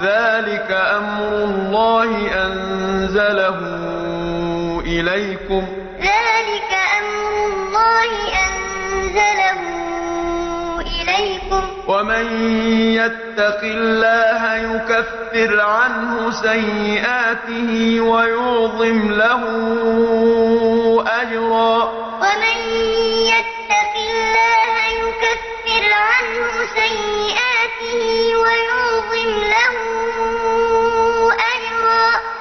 ذلك أمر الله أنزله إليكم ذلك أمر الله أنزله إليكم ومن يتق الله يكفر عنه سيئاته ويعظم له أجرا ومن يتق الله يكفر عنه سيئاته